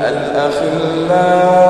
الأخلاق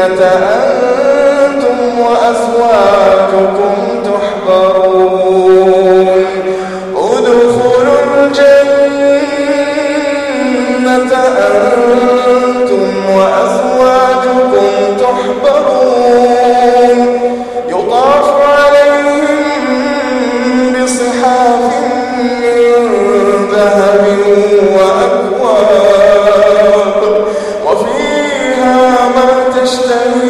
الجنة أنتم وأزواجكم تحبرون. ادخلوا الجنة أنتم Deus.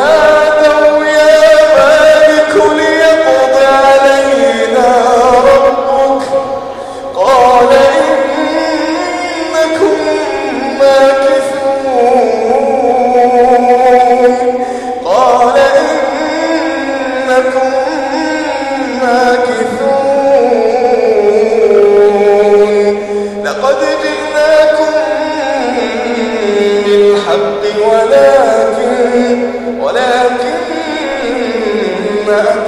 Oh. ولكن أكثر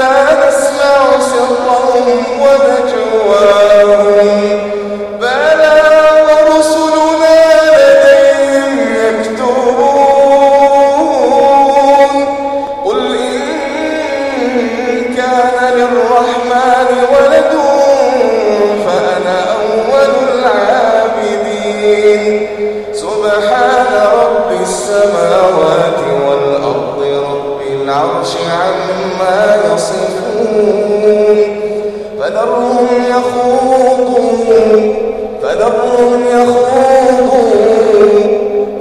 لا نسمع سرهم ونجواهم بلى ورسلنا لديهم يكتبون. قل إن كان للرحمن ولد فأنا أول العابدين. سبحان رب السماوات والأرض. العرش عما يصفون. فذرهم يخوضوا فذرهم يخوضوا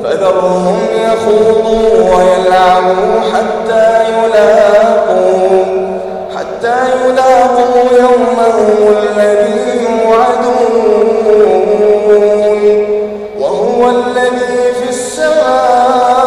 فذرهم يخوضوا ويلعبوا حتى يلاقوا. حتى يلاقوا يومهم الذي يوعدون. وهو الذي في السماء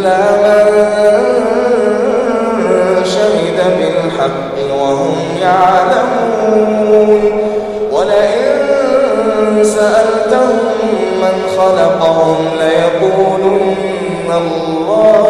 إلا من شهد بالحق وهم يعلمون. ولئن سألتهم من خلقهم ليقولن الله